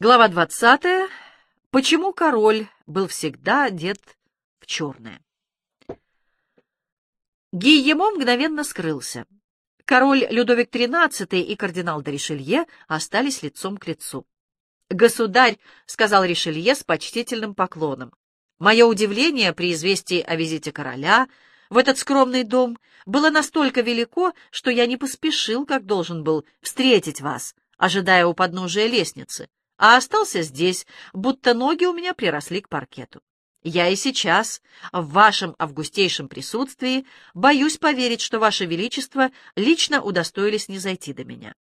Глава двадцатая. Почему король был всегда одет в черное? Гийемо мгновенно скрылся. Король Людовик XIII и кардинал де Ришелье остались лицом к лицу. «Государь», — сказал Ришелье с почтительным поклоном, — «мое удивление при известии о визите короля в этот скромный дом было настолько велико, что я не поспешил, как должен был, встретить вас, ожидая у подножия лестницы, а остался здесь, будто ноги у меня приросли к паркету. Я и сейчас, в вашем августейшем присутствии, боюсь поверить, что ваше величество лично удостоились не зайти до меня.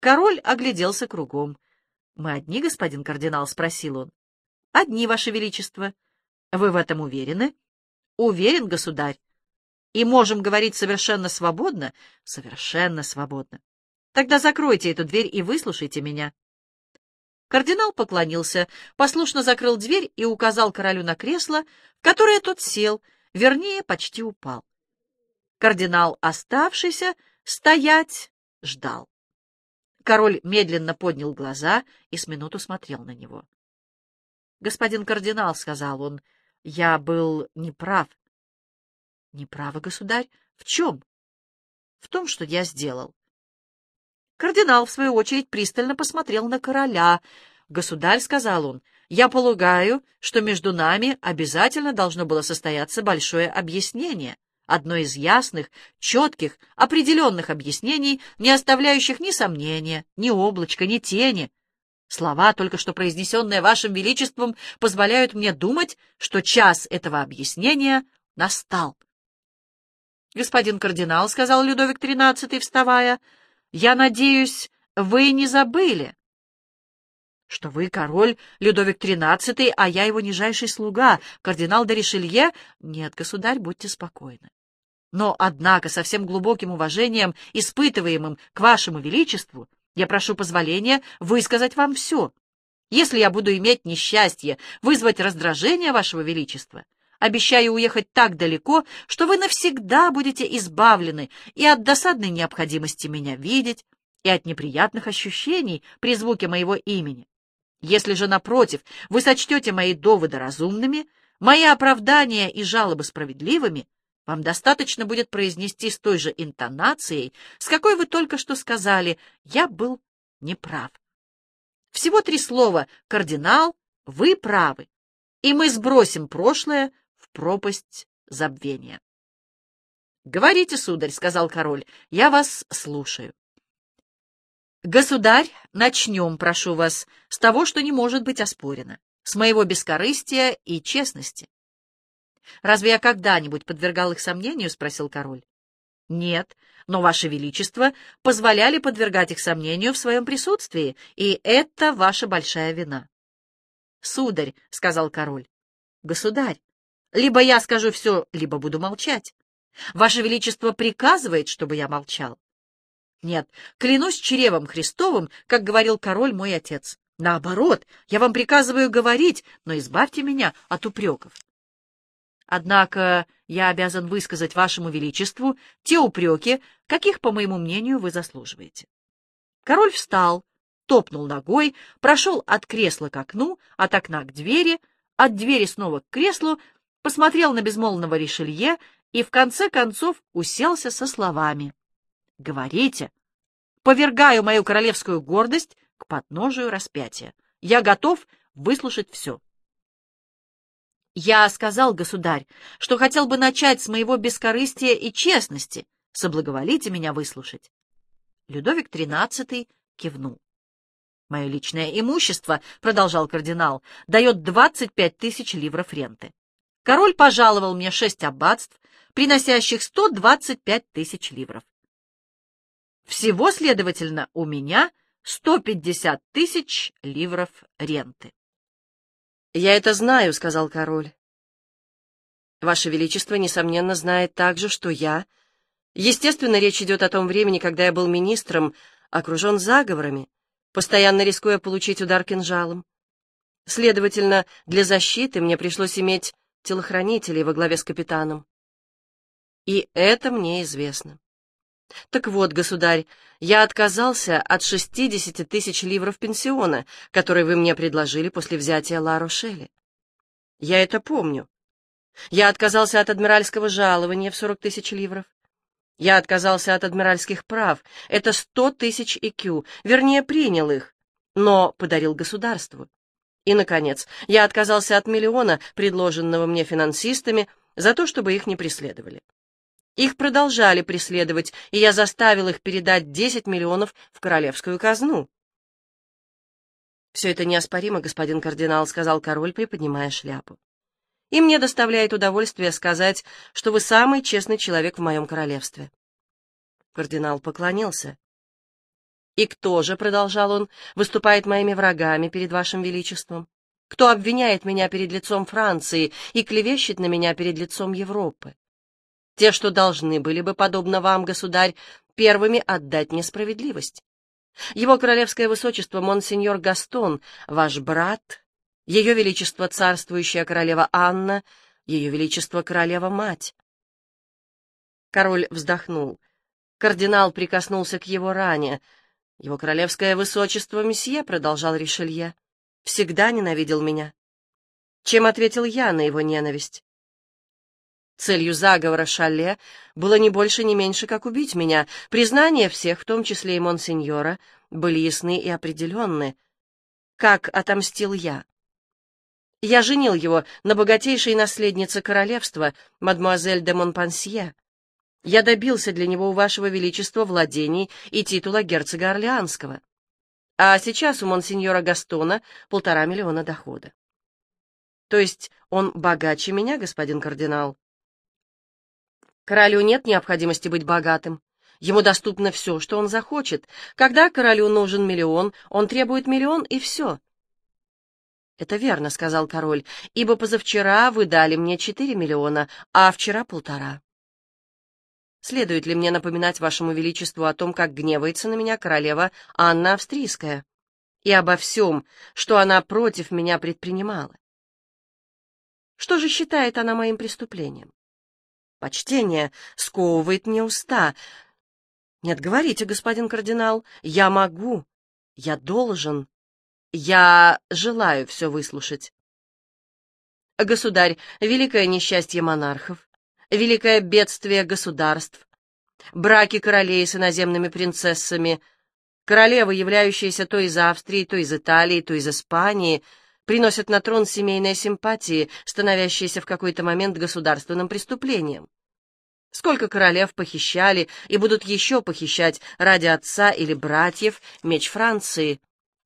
Король огляделся кругом. — Мы одни, господин кардинал? — спросил он. — Одни, ваше величество. — Вы в этом уверены? — Уверен, государь. — И можем говорить совершенно свободно? — Совершенно свободно. — Тогда закройте эту дверь и выслушайте меня. Кардинал поклонился, послушно закрыл дверь и указал королю на кресло, в которое тот сел, вернее, почти упал. Кардинал, оставшийся, стоять, ждал. Король медленно поднял глаза и с минуту смотрел на него. — Господин кардинал, — сказал он, — я был неправ. — Неправы, государь? В чем? — В том, что я сделал. Кардинал, в свою очередь, пристально посмотрел на короля. «Государь», — сказал он, — «я полагаю, что между нами обязательно должно было состояться большое объяснение, одно из ясных, четких, определенных объяснений, не оставляющих ни сомнения, ни облачка, ни тени. Слова, только что произнесенные вашим величеством, позволяют мне думать, что час этого объяснения настал». «Господин кардинал», — сказал Людовик XIII, вставая, — я надеюсь, вы не забыли, что вы король Людовик XIII, а я его нижайший слуга, кардинал де Ришелье? Нет, государь, будьте спокойны. Но, однако, со всем глубоким уважением, испытываемым к вашему величеству, я прошу позволения высказать вам все. Если я буду иметь несчастье вызвать раздражение вашего величества, Обещаю уехать так далеко, что вы навсегда будете избавлены и от досадной необходимости меня видеть, и от неприятных ощущений при звуке моего имени. Если же, напротив, вы сочтете мои доводы разумными, мои оправдания и жалобы справедливыми, вам достаточно будет произнести с той же интонацией, с какой вы только что сказали «я был неправ». Всего три слова «кардинал», «вы правы», и мы сбросим прошлое пропасть забвения. — Говорите, сударь, — сказал король, — я вас слушаю. — Государь, начнем, прошу вас, с того, что не может быть оспорено, с моего бескорыстия и честности. — Разве я когда-нибудь подвергал их сомнению? — спросил король. — Нет, но, Ваше Величество, позволяли подвергать их сомнению в своем присутствии, и это ваша большая вина. — Сударь, — сказал король, — государь, либо я скажу все, либо буду молчать. Ваше Величество приказывает, чтобы я молчал. Нет, клянусь чревом Христовым, как говорил король мой отец. Наоборот, я вам приказываю говорить, но избавьте меня от упреков. Однако я обязан высказать вашему величеству те упреки, каких, по моему мнению, вы заслуживаете. Король встал, топнул ногой, прошел от кресла к окну, от окна к двери, от двери снова к креслу, посмотрел на безмолвного Ришелье и в конце концов уселся со словами. «Говорите, повергаю мою королевскую гордость к подножию распятия. Я готов выслушать все». «Я сказал, государь, что хотел бы начать с моего бескорыстия и честности. Соблаговолите меня выслушать». Людовик XIII кивнул. «Мое личное имущество, — продолжал кардинал, — дает двадцать пять тысяч ливров ренты. Король пожаловал мне шесть аббатств, приносящих сто двадцать пять тысяч ливров. Всего, следовательно, у меня сто пятьдесят тысяч ливров ренты. — Я это знаю, — сказал король. — Ваше Величество, несомненно, знает также, что я... Естественно, речь идет о том времени, когда я был министром, окружен заговорами, постоянно рискуя получить удар кинжалом. Следовательно, для защиты мне пришлось иметь телохранителей во главе с капитаном. И это мне известно. Так вот, государь, я отказался от 60 тысяч ливров пенсиона, которые вы мне предложили после взятия Ла-Рошеля. Я это помню. Я отказался от адмиральского жалования в 40 тысяч ливров. Я отказался от адмиральских прав. Это 100 тысяч икю, вернее, принял их, но подарил государству. И, наконец, я отказался от миллиона, предложенного мне финансистами, за то, чтобы их не преследовали. Их продолжали преследовать, и я заставил их передать 10 миллионов в королевскую казну. «Все это неоспоримо, господин кардинал», — сказал король, приподнимая шляпу. «И мне доставляет удовольствие сказать, что вы самый честный человек в моем королевстве». Кардинал поклонился. «И кто же, — продолжал он, — выступает моими врагами перед вашим величеством? Кто обвиняет меня перед лицом Франции и клевещет на меня перед лицом Европы? Те, что должны были бы, подобно вам, государь, первыми отдать несправедливость. Его королевское высочество монсеньор Гастон, ваш брат, ее величество царствующая королева Анна, ее величество королева-мать. Король вздохнул. Кардинал прикоснулся к его ране. Его королевское высочество, месье, продолжал Ришелье, всегда ненавидел меня. Чем ответил я на его ненависть? Целью заговора Шале было не больше, не меньше, как убить меня. Признания всех, в том числе и монсеньора, были ясны и определенны. Как отомстил я? Я женил его на богатейшей наследнице королевства, мадемуазель де Монпансье. Я добился для него у вашего величества владений и титула герцога Орлеанского. А сейчас у монсеньора Гастона полтора миллиона дохода. То есть он богаче меня, господин кардинал? Королю нет необходимости быть богатым. Ему доступно все, что он захочет. Когда королю нужен миллион, он требует миллион, и все. «Это верно», — сказал король, — «ибо позавчера вы дали мне четыре миллиона, а вчера полтора». Следует ли мне напоминать вашему величеству о том, как гневается на меня королева Анна Австрийская, и обо всем, что она против меня предпринимала? Что же считает она моим преступлением? Почтение сковывает мне уста. Нет, говорите, господин кардинал, я могу, я должен, я желаю все выслушать. Государь, великое несчастье монархов, великое бедствие государств, браки королей с иноземными принцессами, королевы, являющиеся то из Австрии, то из Италии, то из Испании, приносят на трон семейные симпатии, становящиеся в какой-то момент государственным преступлением. Сколько королев похищали и будут еще похищать ради отца или братьев меч Франции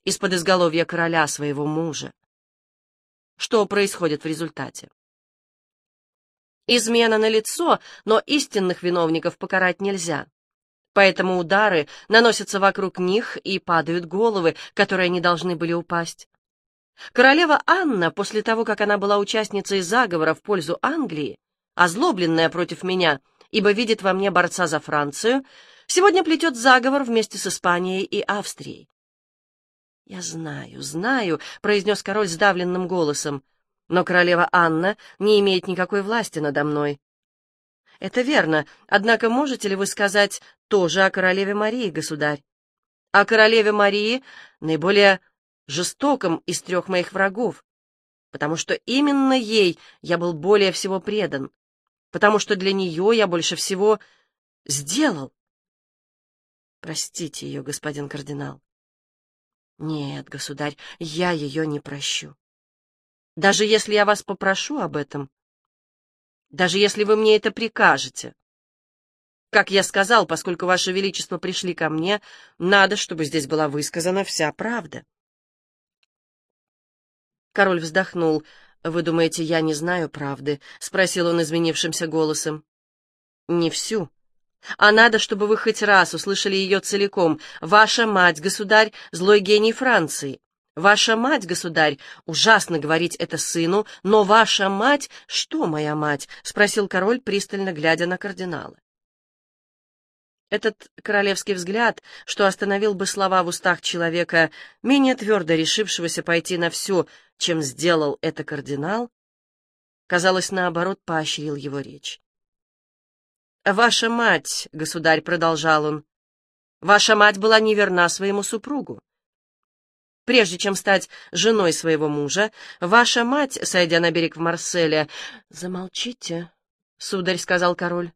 из-под изголовья короля своего мужа? Что происходит в результате? Измена на лицо, но истинных виновников покарать нельзя. Поэтому удары наносятся вокруг них и падают головы, которые не должны были упасть. Королева Анна, после того, как она была участницей заговора в пользу Англии, озлобленная против меня, ибо видит во мне борца за Францию, сегодня плетет заговор вместе с Испанией и Австрией. «Я знаю, знаю», — произнес король сдавленным голосом, «но королева Анна не имеет никакой власти надо мной». «Это верно, однако можете ли вы сказать тоже о королеве Марии, государь? О королеве Марии, наиболее жестоком из трех моих врагов, потому что именно ей я был более всего предан, потому что для нее я больше всего сделал. Простите ее, господин кардинал. Нет, государь, я ее не прощу. Даже если я вас попрошу об этом, даже если вы мне это прикажете. Как я сказал, поскольку Ваше Величество пришли ко мне, надо, чтобы здесь была высказана вся правда. Король вздохнул. «Вы думаете, я не знаю правды?» — спросил он изменившимся голосом. «Не всю. А надо, чтобы вы хоть раз услышали ее целиком. Ваша мать, государь, злой гений Франции. Ваша мать, государь, ужасно говорить это сыну, но ваша мать... Что моя мать?» — спросил король, пристально глядя на кардинала. Этот королевский взгляд, что остановил бы слова в устах человека, менее твердо решившегося пойти на все, чем сделал это кардинал, казалось, наоборот, поощрил его речь. «Ваша мать, — государь, — продолжал он, — ваша мать была неверна своему супругу. Прежде чем стать женой своего мужа, ваша мать, сойдя на берег в Марселе... — Замолчите, — сударь, — сказал король.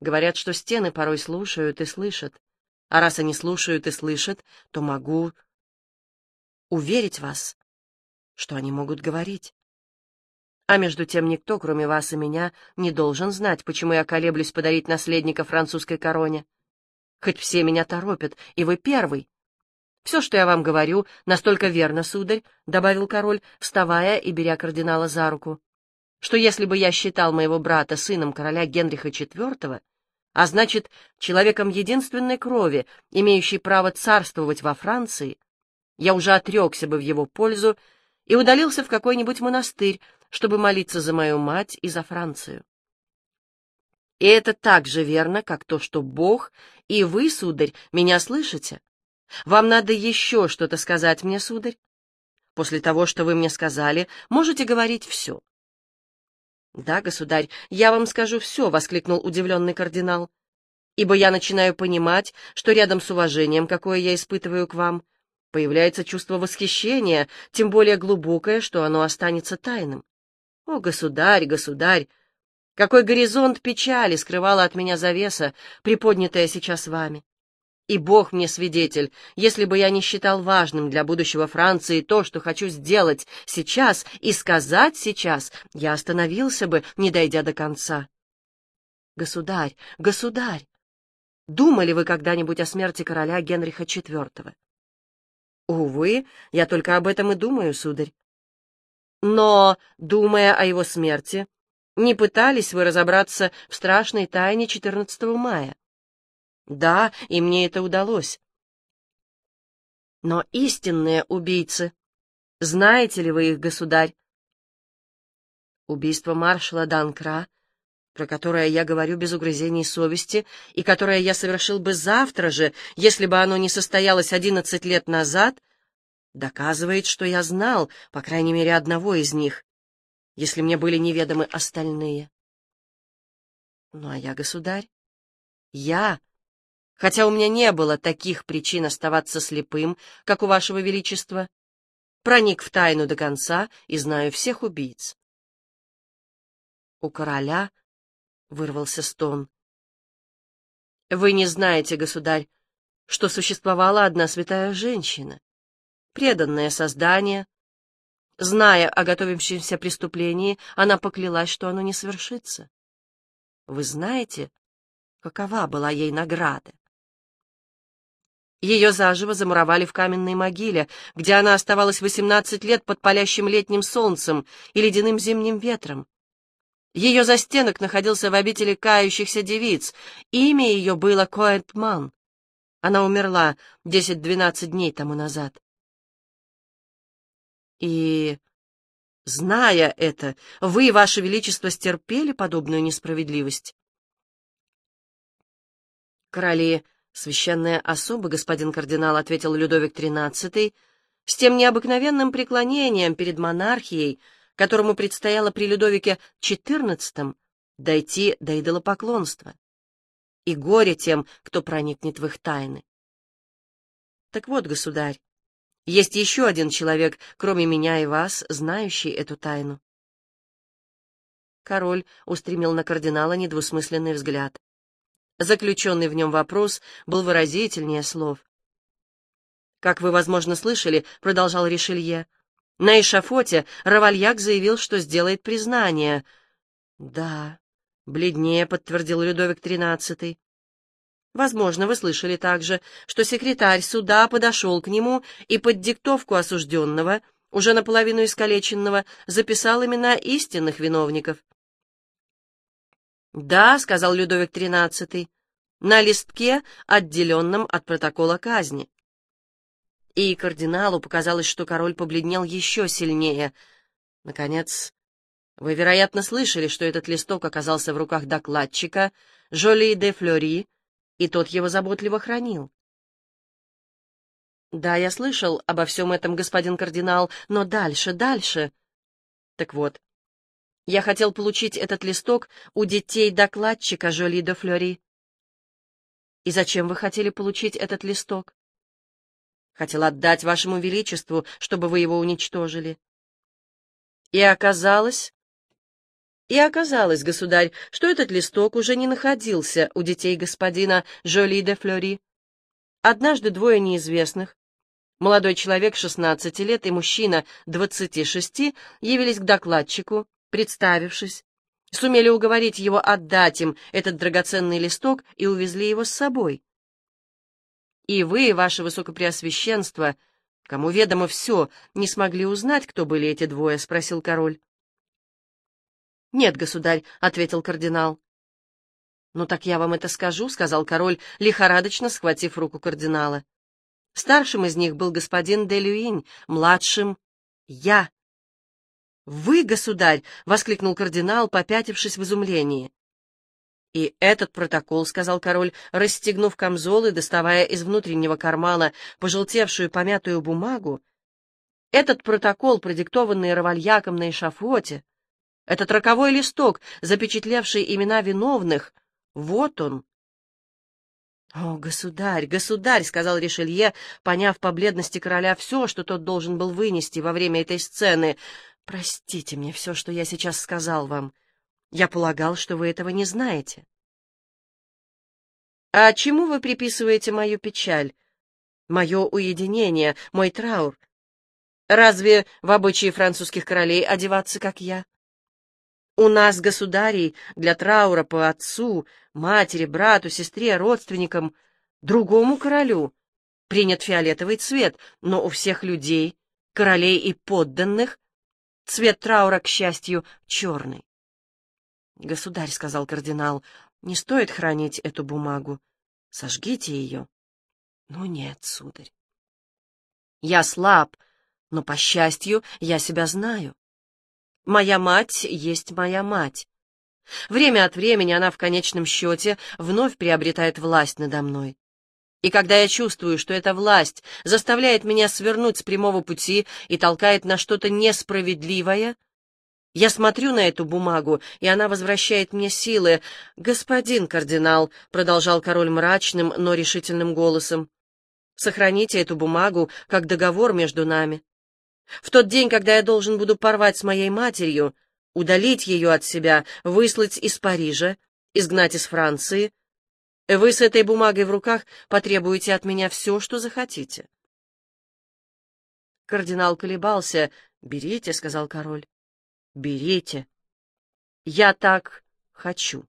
Говорят, что стены порой слушают и слышат. А раз они слушают и слышат, то могу уверить вас, что они могут говорить. А между тем никто, кроме вас и меня, не должен знать, почему я колеблюсь подарить наследника французской короне. Хоть все меня торопят, и вы первый. Все, что я вам говорю, настолько верно, сударь, — добавил король, вставая и беря кардинала за руку, — что если бы я считал моего брата сыном короля Генриха IV, а значит, человеком единственной крови, имеющий право царствовать во Франции, я уже отрекся бы в его пользу и удалился в какой-нибудь монастырь, чтобы молиться за мою мать и за Францию. И это так же верно, как то, что Бог и вы, сударь, меня слышите. Вам надо еще что-то сказать мне, сударь? После того, что вы мне сказали, можете говорить все. «Да, государь, я вам скажу все», — воскликнул удивленный кардинал, «ибо я начинаю понимать, что рядом с уважением, какое я испытываю к вам, появляется чувство восхищения, тем более глубокое, что оно останется тайным. О, государь, государь! Какой горизонт печали скрывала от меня завеса, приподнятая сейчас вами! И Бог мне свидетель, если бы я не считал важным для будущего Франции то, что хочу сделать сейчас и сказать сейчас, я остановился бы, не дойдя до конца. Государь, государь! Думали вы когда-нибудь о смерти короля Генриха IV? Увы, я только об этом и думаю, сударь. Но, думая о его смерти, не пытались вы разобраться в страшной тайне 14 мая? Да, и мне это удалось. Но истинные убийцы, знаете ли вы их, государь? Убийство маршала Данкра, про которое я говорю без угрызений совести, и которое я совершил бы завтра же, если бы оно не состоялось одиннадцать лет назад — доказывает, что я знал, по крайней мере, одного из них, если мне были неведомы остальные. Ну, а я, государь, я, хотя у меня не было таких причин оставаться слепым, как у вашего величества, проник в тайну до конца и знаю всех убийц. У короля вырвался стон. Вы не знаете, государь, что существовала одна святая женщина, преданное создание. Зная о готовящемся преступлении, она поклялась, что оно не свершится. Вы знаете, какова была ей награда? Ее заживо замуровали в каменной могиле, где она оставалась восемнадцать лет под палящим летним солнцем и ледяным зимним ветром. Ее застенок находился в обители кающихся девиц. Имя ее было Коэнтман. Она умерла десять-двенадцать дней тому назад. И, зная это, вы, ваше величество, стерпели подобную несправедливость? Короли, священная особа, господин кардинал, ответил Людовик XIII, с тем необыкновенным преклонением перед монархией, которому предстояло при Людовике XIV дойти до идолопоклонства. И горе тем, кто проникнет в их тайны. Так вот, государь, есть еще один человек, кроме меня и вас, знающий эту тайну. Король устремил на кардинала недвусмысленный взгляд. Заключенный в нем вопрос был выразительнее слов. «Как вы, возможно, слышали, — продолжал Ришелье, — на эшафоте Равальяк заявил, что сделает признание». «Да», — бледнее подтвердил Людовик XIII. Возможно, вы слышали также, что секретарь суда подошел к нему и под диктовку осужденного, уже наполовину искалеченного, записал имена истинных виновников. «Да», — сказал Людовик XIII, — «на листке, отделенном от протокола казни». И кардиналу показалось, что король побледнел еще сильнее. Наконец, вы, вероятно, слышали, что этот листок оказался в руках докладчика Жоли де Флори, и тот его заботливо хранил. Да, я слышал обо всем этом, господин кардинал, но дальше, дальше. Так вот, Я хотел получить этот листок у детей докладчика Жоли де Флори. И зачем вы хотели получить этот листок? Хотел отдать вашему величеству, чтобы вы его уничтожили. И оказалось... И оказалось, государь, что этот листок уже не находился у детей господина Жоли де Флори. Однажды двое неизвестных, молодой человек 16 лет и мужчина 26, явились к докладчику, представившись, сумели уговорить его отдать им этот драгоценный листок и увезли его с собой. И вы, ваше высокопреосвященство, кому ведомо все, не смогли узнать, кто были эти двое? — спросил король. — Нет, государь, — ответил кардинал. — Ну так я вам это скажу, — сказал король, лихорадочно схватив руку кардинала. Старшим из них был господин де Люинь, младшим — я. «Вы, государь!» — воскликнул кардинал, попятившись в изумлении. «И этот протокол», — сказал король, расстегнув камзол и доставая из внутреннего кармана пожелтевшую помятую бумагу, «этот протокол, продиктованный Равальяком на эшафоте, этот роковой листок, запечатлевший имена виновных, вот он». «О, государь, государь!» — сказал Ришелье, поняв по бледности короля все, что тот должен был вынести во время этой сцены — Простите мне все, что я сейчас сказал вам. Я полагал, что вы этого не знаете. А чему вы приписываете мою печаль, мое уединение, мой траур? Разве в обычае французских королей одеваться, как я? У нас, государей, для траура по отцу, матери, брату, сестре, родственникам, другому королю принят фиолетовый цвет, но у всех людей, королей и подданных, Цвет траура, к счастью, черный. «Государь», — сказал кардинал, — «не стоит хранить эту бумагу. Сожгите ее». «Ну нет, сударь». «Я слаб, но, по счастью, я себя знаю. Моя мать есть моя мать. Время от времени она в конечном счете вновь приобретает власть надо мной. И когда я чувствую, что эта власть заставляет меня свернуть с прямого пути и толкает на что-то несправедливое, я смотрю на эту бумагу, и она возвращает мне силы. «Господин кардинал», — продолжал король мрачным, но решительным голосом, — «сохраните эту бумагу как договор между нами. В тот день, когда я должен буду порвать с моей матерью, удалить ее от себя, выслать из Парижа, изгнать из Франции, вы с этой бумагой в руках потребуете от меня все, что захотите. Кардинал колебался. «Берите», — сказал король. «Берите. Я так хочу».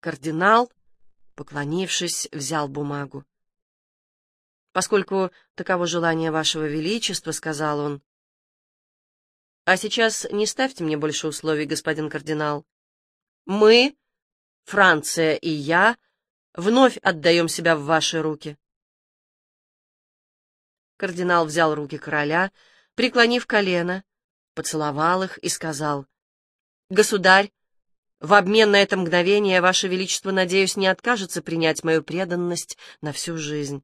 Кардинал, поклонившись, взял бумагу. «Поскольку таково желание вашего величества», — сказал он. «А сейчас не ставьте мне больше условий, господин кардинал. Мы Франция и я вновь отдаем себя в ваши руки. Кардинал взял руки короля, преклонив колено, поцеловал их и сказал, «Государь, в обмен на это мгновение Ваше Величество, надеюсь, не откажется принять мою преданность на всю жизнь».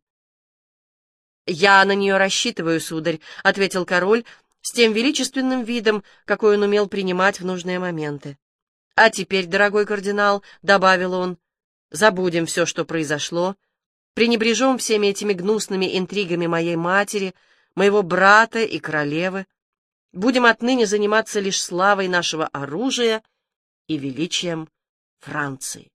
«Я на нее рассчитываю, сударь», — ответил король с тем величественным видом, какой он умел принимать в нужные моменты. А теперь, дорогой кардинал, — добавил он, — забудем все, что произошло, пренебрежем всеми этими гнусными интригами моей матери, моего брата и королевы, будем отныне заниматься лишь славой нашего оружия и величием Франции.